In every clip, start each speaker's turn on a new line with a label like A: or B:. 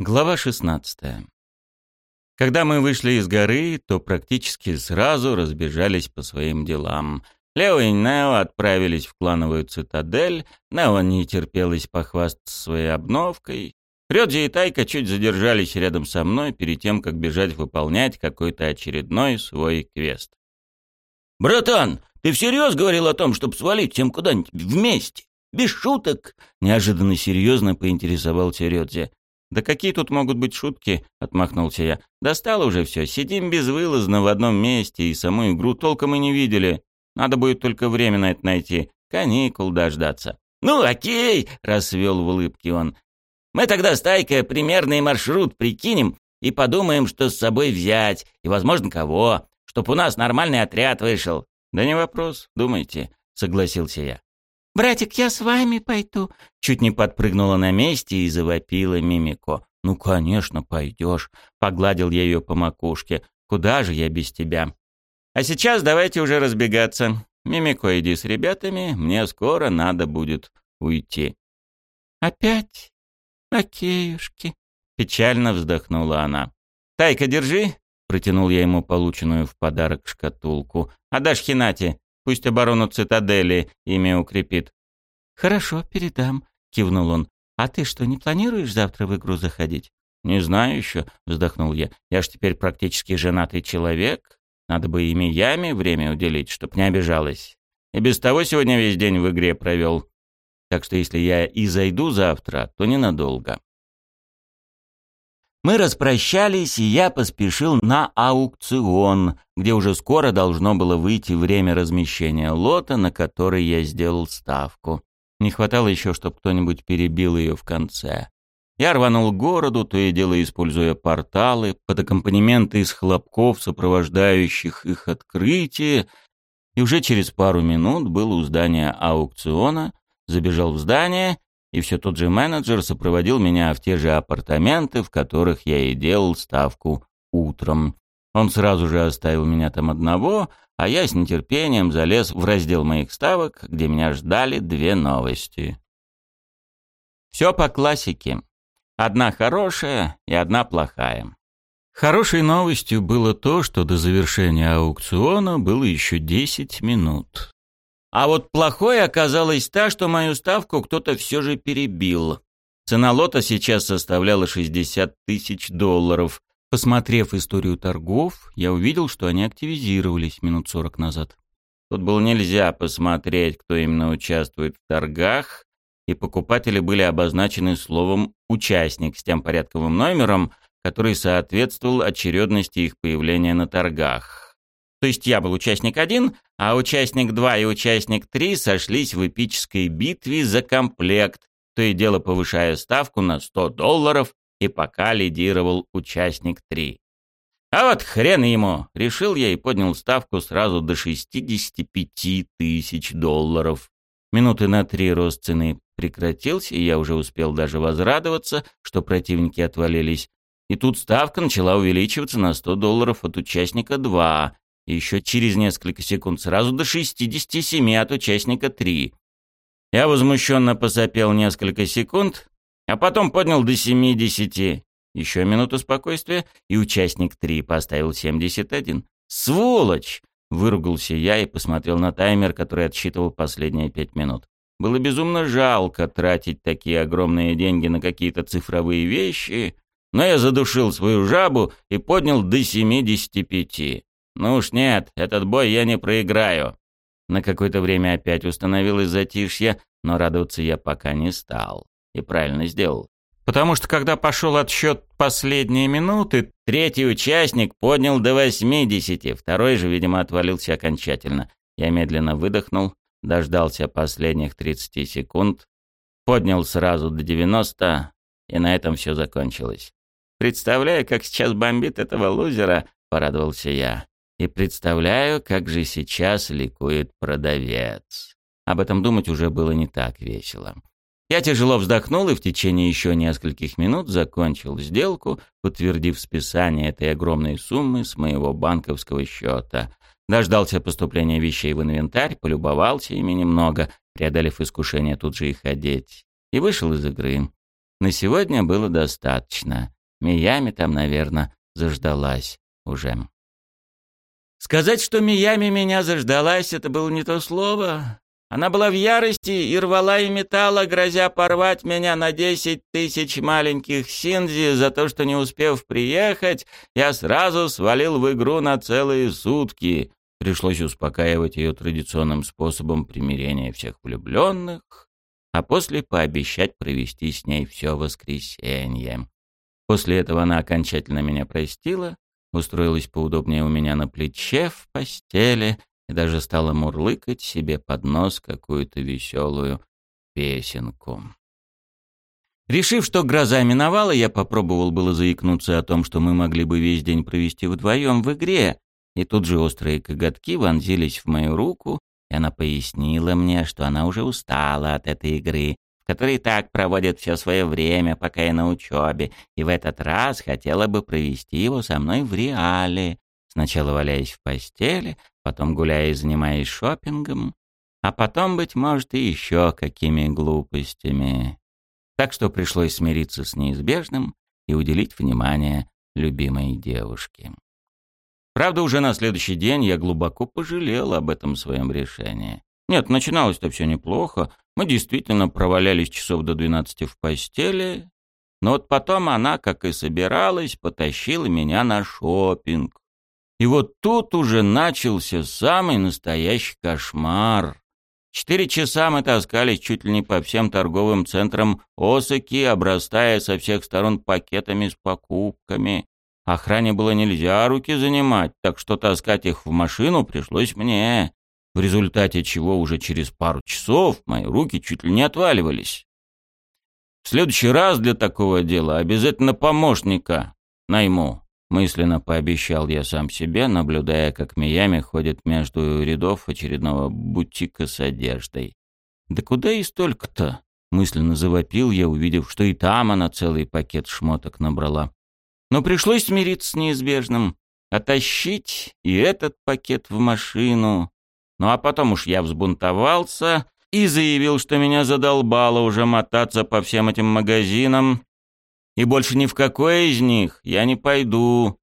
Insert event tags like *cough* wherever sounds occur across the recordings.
A: Глава 16. Когда мы вышли из горы, то практически сразу разбежались по своим делам. Лео и Нео отправились в клановую цитадель, Нео не терпелось похвастаться своей обновкой. Рёдзи и Тайка чуть задержались рядом со мной перед тем, как бежать выполнять какой-то очередной свой квест.
B: «Братан, ты всерьез говорил о том, чтобы свалить всем куда-нибудь вместе? Без шуток?» Неожиданно серьезно поинтересовался Рёдзи.
A: «Да какие тут могут быть шутки?» — отмахнулся я. «Достало уже все. Сидим безвылазно в одном месте и саму игру толком и не видели. Надо будет только время на это найти. Каникул дождаться».
B: «Ну, окей!» — расвел в улыбке он. «Мы тогда с Тайкой примерный маршрут прикинем и подумаем, что с собой взять, и, возможно, кого, чтоб у нас нормальный отряд вышел».
A: «Да не вопрос, думайте», — согласился я.
C: «Братик, я с вами пойду», —
A: чуть не подпрыгнула на месте и завопила Мимико. «Ну, конечно, пойдешь», — погладил я ее по макушке. «Куда же я без тебя?» «А сейчас давайте уже разбегаться. Мимико, иди с ребятами, мне скоро надо будет уйти».
C: «Опять? Окейушки», —
A: печально вздохнула она. «Тайка, держи», — протянул я ему полученную в подарок шкатулку. «Отдашь Хинати, Пусть оборону цитадели имя укрепит.
C: «Хорошо, передам», — кивнул он. «А ты что, не планируешь завтра в игру заходить?»
A: «Не знаю еще», — вздохнул я. «Я ж теперь практически женатый человек. Надо бы ими яме время уделить, чтоб не обижалась. И без того сегодня весь день в игре провел. Так что если я и зайду завтра, то ненадолго».
B: Мы распрощались, и я поспешил на аукцион, где уже скоро должно было выйти время размещения лота, на который я сделал ставку.
A: Не хватало еще, чтобы кто-нибудь перебил ее в конце. Я рванул к городу, то и дело используя порталы, под аккомпанементы из хлопков, сопровождающих их открытие, и уже через пару минут был у здания аукциона, забежал в здание и все тот же менеджер сопроводил меня в те же апартаменты, в которых я и делал ставку утром. Он сразу же оставил меня там одного, а я с нетерпением залез в раздел моих ставок, где меня ждали две новости. Все по классике. Одна хорошая и одна плохая. Хорошей новостью было то, что до завершения аукциона было еще 10 минут. А вот плохой оказалась та, что мою ставку кто-то все же перебил. Цена лота сейчас составляла 60 тысяч долларов. Посмотрев историю торгов, я увидел, что они активизировались минут 40 назад. Тут было нельзя посмотреть, кто именно участвует в торгах, и покупатели были обозначены словом «участник» с тем порядковым номером, который соответствовал очередности их появления на торгах. То есть я был участник один, а участник два и участник три сошлись в эпической битве за комплект, то и дело повышая ставку на 100 долларов, и пока лидировал участник три. А вот хрен ему, решил я и поднял ставку сразу до 65 тысяч долларов. Минуты на три рост цены прекратился, и я уже успел даже возрадоваться, что противники отвалились. И тут ставка начала увеличиваться на 100 долларов от участника 2, и еще через несколько секунд сразу до 67 от участника 3. Я возмущенно посопел несколько секунд, а потом поднял до 70. Еще минуту спокойствия, и участник 3 поставил 71. «Сволочь!» — выругался я и посмотрел на таймер, который отсчитывал последние пять минут. Было безумно жалко тратить такие огромные деньги на какие-то цифровые вещи, но я задушил свою жабу и поднял до 75. «Ну уж нет, этот бой я не проиграю». На какое-то время опять установилось затишье, но радоваться я пока не стал. И правильно сделал. Потому что когда пошел отсчет последние минуты, третий участник поднял до 80, второй же, видимо, отвалился окончательно. Я медленно выдохнул, дождался последних 30 секунд, поднял сразу до 90, и на этом все закончилось. Представляю, как сейчас бомбит этого лузера, порадовался я и представляю, как же сейчас ликует продавец. Об этом думать уже было не так весело. Я тяжело вздохнул и в течение еще нескольких минут закончил сделку, подтвердив списание этой огромной суммы с моего банковского счета. Дождался поступления вещей в инвентарь, полюбовался ими немного, преодолев искушение тут же их одеть, и вышел из игры. На сегодня было достаточно. Миями там, наверное, заждалась уже. Сказать, что Миями меня заждалась, это было не то слово. Она была в ярости и рвала и металла, грозя порвать меня на десять тысяч маленьких синзи за то, что не успев приехать, я сразу свалил в игру на целые сутки. Пришлось успокаивать ее традиционным способом примирения всех влюбленных, а после пообещать провести с ней все воскресенье. После этого она окончательно меня простила, устроилась поудобнее у меня на плече в постели и даже стала мурлыкать себе под нос какую-то веселую песенку. Решив, что гроза миновала, я попробовал было заикнуться о том, что мы могли бы весь день провести вдвоем в игре, и тут же острые коготки вонзились в мою руку, и она пояснила мне, что она уже устала от этой игры, в которой так проводит все свое время, пока я на учебе, и в этот раз хотела бы провести его со мной в реале, сначала валяясь в постели, потом гуляя и занимаясь шопингом, а потом, быть может, и еще какими глупостями. Так что пришлось смириться с неизбежным и уделить внимание любимой девушке. Правда, уже на следующий день я глубоко пожалел об этом своем решении. Нет, начиналось-то все неплохо. Мы действительно провалялись часов до 12 в постели. Но вот потом она, как и собиралась, потащила меня на шопинг. И вот тут уже начался самый настоящий кошмар. Четыре часа мы таскались чуть ли не по всем торговым центрам Осаки, обрастая со всех сторон пакетами с покупками. Охране было нельзя руки занимать, так что таскать их в машину пришлось мне, в результате чего уже через пару часов мои руки чуть ли не отваливались. В следующий раз для такого дела обязательно помощника найму. Мысленно пообещал я сам себе, наблюдая, как Миями ходит между рядов очередного бутика с одеждой. «Да куда и столько-то?» — мысленно завопил я, увидев, что и там она целый пакет шмоток набрала. Но пришлось смириться с неизбежным, оттащить и этот пакет в машину. Ну а потом уж я взбунтовался и заявил, что меня задолбало уже мотаться по всем этим магазинам, и больше ни в какой из них я не пойду.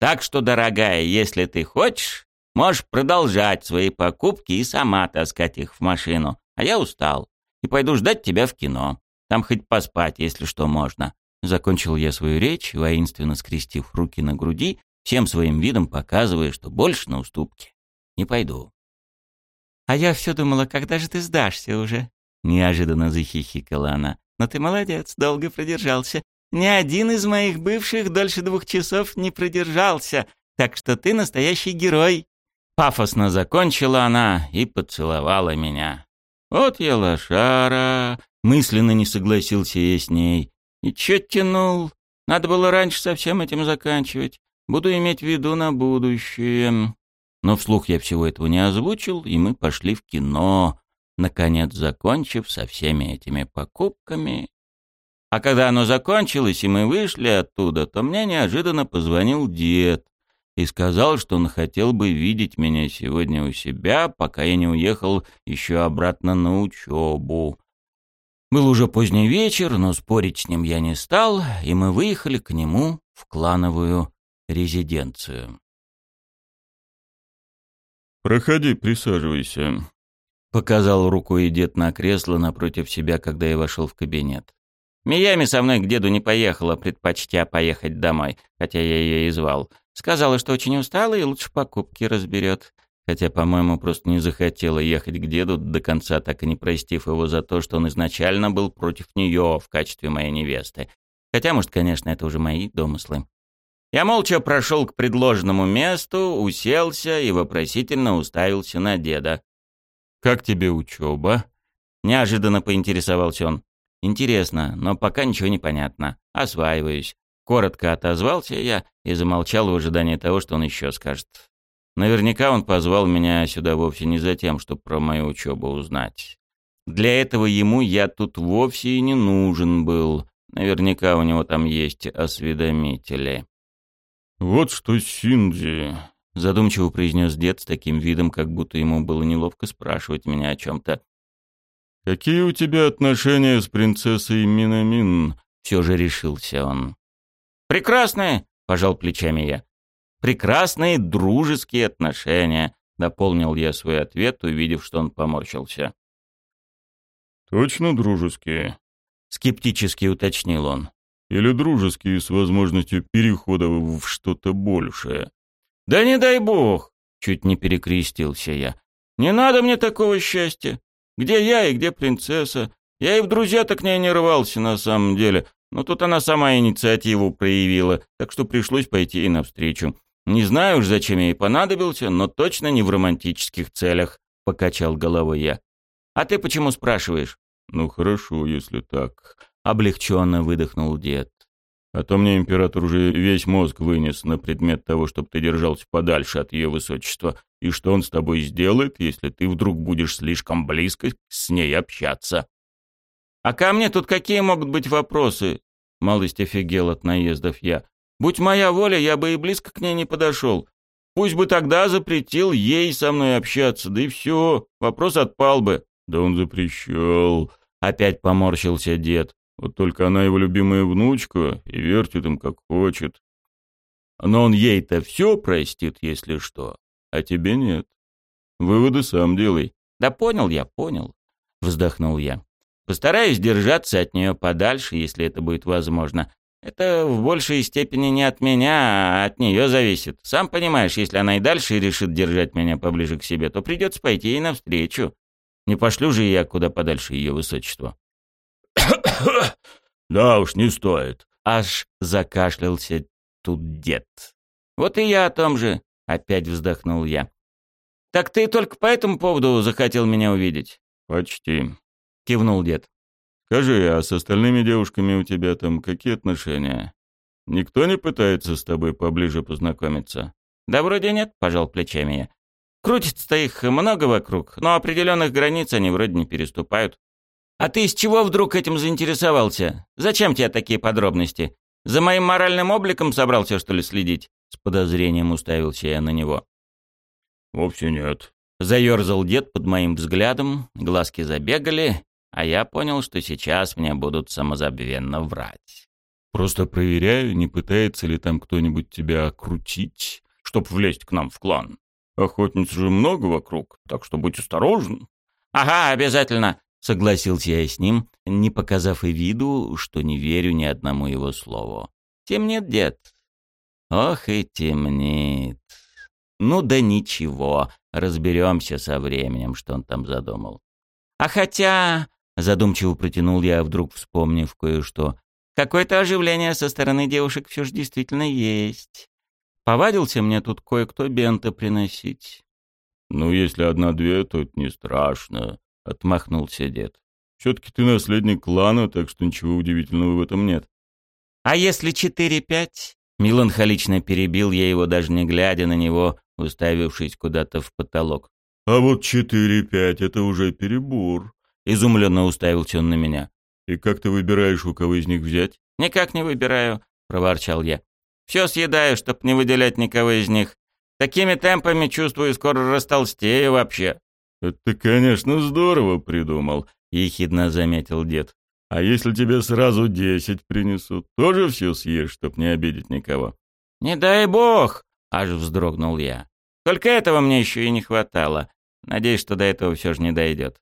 A: Так что, дорогая, если ты хочешь, можешь продолжать свои покупки и сама таскать их в машину. А я устал и пойду ждать тебя в кино. Там хоть поспать, если что, можно. Закончил я свою речь, воинственно скрестив руки на груди, всем своим видом показывая, что больше на уступки не пойду. «А я все думала, когда же ты сдашься уже?» Неожиданно захихикала она. Но ты молодец, долго продержался. Ни один из моих бывших дольше двух часов не продержался, так что ты настоящий герой». Пафосно закончила она и поцеловала меня. «Вот я лошара!» Мысленно не согласился я с ней. «И чё тянул? Надо было раньше со всем этим заканчивать. Буду иметь в виду на будущее». Но вслух я всего этого не озвучил, и мы пошли в кино, наконец закончив со всеми этими покупками. А когда оно закончилось, и мы вышли оттуда, то мне неожиданно позвонил дед и сказал, что он хотел бы видеть меня сегодня у себя, пока я не уехал еще обратно на учебу. Был уже поздний вечер, но спорить с ним я не стал, и мы выехали к нему в клановую резиденцию.
D: «Проходи, присаживайся»,
A: Показал рукой дед на кресло напротив себя, когда я вошел в кабинет. Миями со мной к деду не поехала, предпочтя поехать домой, хотя я ее и звал. Сказала, что очень устала и лучше покупки разберет. Хотя, по-моему, просто не захотела ехать к деду до конца, так и не простив его за то, что он изначально был против нее в качестве моей невесты. Хотя, может, конечно, это уже мои домыслы. Я молча прошел к предложенному месту, уселся и вопросительно уставился на деда.
D: «Как тебе учеба?»
A: Неожиданно поинтересовался он. «Интересно, но пока ничего не понятно. Осваиваюсь». Коротко отозвался я и замолчал в ожидании того, что он еще скажет. Наверняка он позвал меня сюда вовсе не за тем, чтобы про мою учебу узнать. Для этого ему я тут вовсе и не нужен был. Наверняка у него там есть осведомители.
D: «Вот что, Синди,
A: задумчиво произнес дед с таким видом, как будто ему было неловко спрашивать меня о чем-то.
D: «Какие у тебя отношения с принцессой Минамин?»
A: — все же решился он. «Прекрасные!» — пожал плечами я. «Прекрасные дружеские отношения», — дополнил я свой ответ, увидев, что он поморщился.
D: «Точно дружеские?»
A: — скептически уточнил он.
D: «Или дружеские с возможностью перехода в что-то большее?»
A: «Да не дай бог!» — чуть не перекрестился я. «Не надо мне такого счастья. Где я и где принцесса? Я и в друзья-то к ней не рвался на самом деле, но тут она сама инициативу проявила, так что пришлось пойти ей навстречу. Не знаю уж, зачем ей понадобился, но точно не в романтических целях», — покачал головой я. «А ты почему спрашиваешь?»
D: «Ну хорошо, если так», —
A: облегченно выдохнул дед.
D: «А то мне император уже весь мозг вынес на предмет того, чтобы ты держался подальше от ее высочества, и что он с тобой сделает, если ты вдруг будешь слишком близко с ней общаться».
A: «А ко мне тут какие могут быть вопросы?» — малость офигел от наездов я. «Будь моя воля, я бы и близко к ней не подошел. Пусть бы тогда запретил ей со мной общаться, да и все, вопрос отпал бы».
D: «Да он запрещал», —
A: опять поморщился дед.
D: «Вот только она его любимая внучка и вертит им как хочет.
A: Но он ей-то все простит, если что, а тебе нет. Выводы сам делай». «Да понял я, понял», — вздохнул я. «Постараюсь держаться от нее подальше, если это будет возможно. Это в большей степени не от меня, а от нее зависит. Сам понимаешь, если она и дальше решит держать меня поближе к себе, то придется пойти ей навстречу. Не пошлю же я куда подальше ее высочество. *coughs*
D: «Да уж, не стоит», —
A: аж закашлялся тут дед. «Вот и я о том же», — опять вздохнул я. «Так ты только по этому поводу захотел меня увидеть?»
D: «Почти», —
A: кивнул дед.
D: «Скажи, а с остальными девушками у тебя там какие отношения? Никто не пытается с тобой поближе познакомиться?»
A: «Да вроде нет», — пожал плечами я. Крутится-то их много вокруг, но определенных границ они вроде не переступают. А ты с чего вдруг этим заинтересовался? Зачем тебе такие подробности? За моим моральным обликом собрался, что ли, следить? С подозрением уставился я на него.
D: Вовсе нет.
A: Заерзал дед под моим взглядом, глазки забегали, а я понял, что сейчас мне будут самозабвенно врать.
D: Просто проверяю, не пытается ли там кто-нибудь тебя окрутить, чтоб влезть к нам в клан. Охотниц же много вокруг, так что будь осторожен.
A: Ага, обязательно, согласился я с ним, не показав и виду, что не верю ни одному его слову. Темнит дед. Ох и темнит. Ну да ничего, разберемся со временем, что он там задумал. А хотя, задумчиво протянул я, вдруг вспомнив кое-что, какое-то оживление со стороны девушек все же действительно есть. Повадился мне тут кое-кто бента приносить.
D: «Ну, если одна-две, то это не страшно», — отмахнулся дед. «Все-таки ты наследник клана, так что ничего удивительного в этом нет».
A: «А если четыре-пять?» Меланхолично перебил я его, даже не глядя на него, уставившись куда-то в потолок.
D: «А вот четыре-пять — это уже перебор», —
A: изумленно уставился он на меня.
D: «И как ты выбираешь, у кого из них взять?»
A: «Никак не выбираю», — проворчал я. Все съедаю, чтоб не выделять никого из них. Такими темпами, чувствую, скоро растолстею вообще».
D: «Это конечно, здорово придумал», — ехидно заметил дед. «А если тебе сразу десять принесут, тоже все съешь, чтоб не обидеть никого?»
A: «Не дай бог!» — аж вздрогнул я. «Только этого мне еще и не хватало. Надеюсь, что до этого все же не дойдет».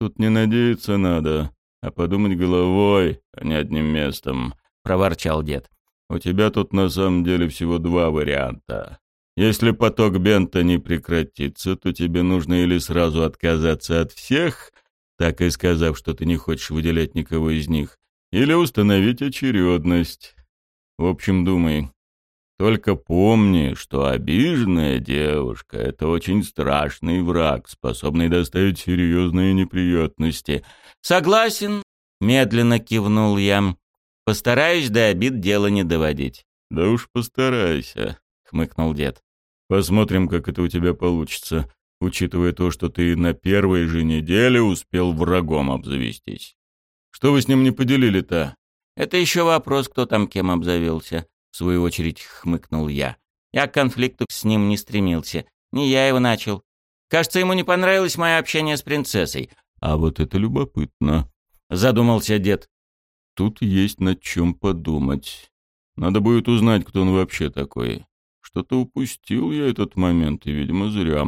D: «Тут не надеяться надо, а подумать головой, а не одним местом», — проворчал дед. У тебя тут на самом деле всего два варианта. Если поток бента не прекратится, то тебе нужно или сразу отказаться от всех, так и сказав, что ты не хочешь выделять никого из них, или установить очередность. В общем, думай. Только помни, что обиженная девушка — это очень страшный враг, способный доставить серьезные неприятности.
A: «Согласен», — медленно кивнул я. Постараюсь до обид дело не доводить.
D: Да уж постарайся, хмыкнул дед. Посмотрим, как это у тебя получится, учитывая то, что ты на первой же неделе успел врагом обзавестись. Что вы с ним не поделили-то?
A: Это еще вопрос, кто там кем обзавелся, в свою очередь хмыкнул я. Я к конфликту с ним не стремился. Не я его начал. Кажется, ему не понравилось мое общение с принцессой.
D: А вот это любопытно.
A: Задумался дед.
D: Тут есть над чем подумать. Надо будет узнать, кто он вообще такой. Что-то упустил я этот момент, и, видимо, зря.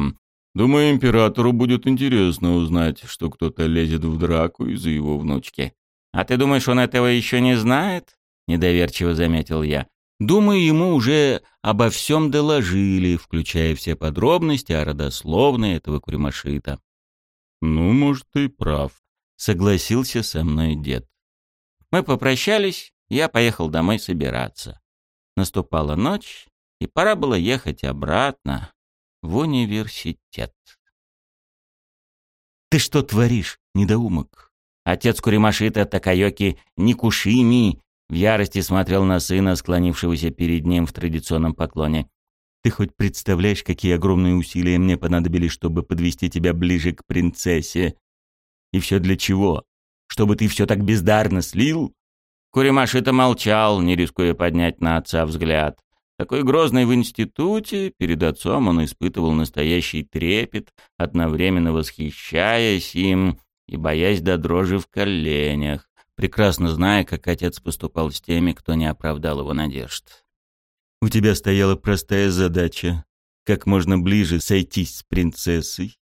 D: Думаю, императору будет интересно узнать, что кто-то лезет в драку из-за его внучки.
A: «А ты думаешь, он этого еще не знает?» — недоверчиво заметил я. «Думаю, ему уже обо всем доложили, включая все подробности о родословной этого куримашита».
D: «Ну, может, ты прав», —
A: согласился со мной дед. Мы попрощались, я поехал домой собираться. Наступала ночь, и пора было ехать обратно в университет. «Ты что творишь, недоумок?» Отец Куримашита Такайоки Никушими в ярости смотрел на сына, склонившегося перед ним в традиционном поклоне. «Ты хоть представляешь, какие огромные усилия мне понадобились, чтобы подвести тебя ближе к принцессе? И все для чего? Чтобы ты все так бездарно слил?» Куримашита молчал, не рискуя поднять на отца взгляд. Такой грозный в институте, перед отцом он испытывал настоящий трепет, одновременно восхищаясь им и боясь до дрожи в коленях, прекрасно зная, как отец поступал с теми, кто не оправдал его надежд. «У тебя стояла простая задача — как можно ближе сойтись с принцессой,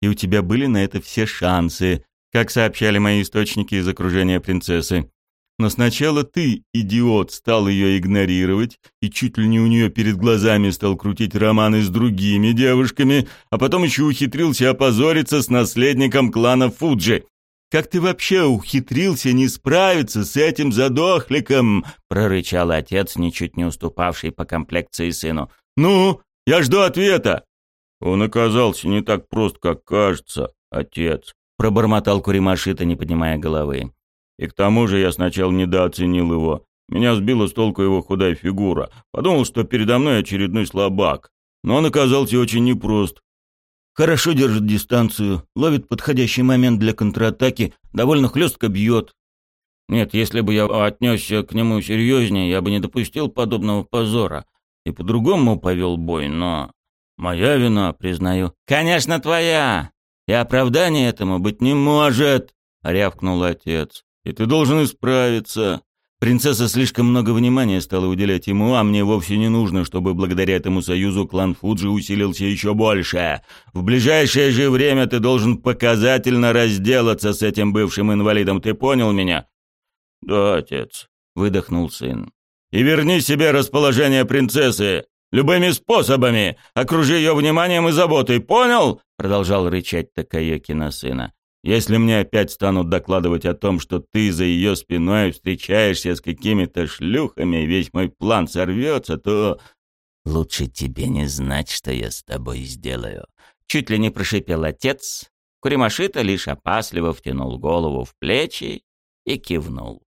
A: и у тебя были на это все шансы, как сообщали мои источники из окружения принцессы. Но сначала ты, идиот, стал ее игнорировать и чуть ли не у нее перед глазами стал крутить романы с другими девушками, а потом еще ухитрился опозориться с наследником клана Фуджи. «Как ты вообще ухитрился не справиться с этим задохликом?» — прорычал отец, ничуть не уступавший по комплекции сыну. «Ну, я жду ответа!»
D: «Он оказался не так прост, как кажется, отец», —
A: пробормотал Куримашита, не поднимая головы.
D: И к тому же я сначала недооценил его. Меня сбила с толку его худая фигура. Подумал, что передо мной очередной слабак. Но он оказался очень непрост.
A: Хорошо держит дистанцию, ловит подходящий момент для контратаки, довольно хлестко бьет. Нет, если бы я отнесся к нему серьезнее, я бы не допустил подобного позора. И по-другому повел бой, но... Моя вина, признаю. «Конечно, твоя! И оправдания этому быть не может!» — рявкнул отец и ты должен исправиться. Принцесса слишком много внимания стала уделять ему, а мне вовсе не нужно, чтобы благодаря этому союзу клан Фуджи усилился еще больше. В ближайшее же время ты должен показательно разделаться с этим бывшим инвалидом. Ты понял меня?
D: Да, отец, выдохнул сын.
A: И верни себе расположение принцессы. Любыми способами. Окружи ее вниманием и заботой. Понял? Продолжал рычать Такаеки на сына. Если мне опять станут докладывать о том, что ты за ее спиной встречаешься с какими-то шлюхами, весь мой план сорвется, то... Лучше тебе не знать, что я с тобой сделаю. Чуть ли не прошипел отец. Куримашита лишь опасливо втянул голову в плечи и кивнул.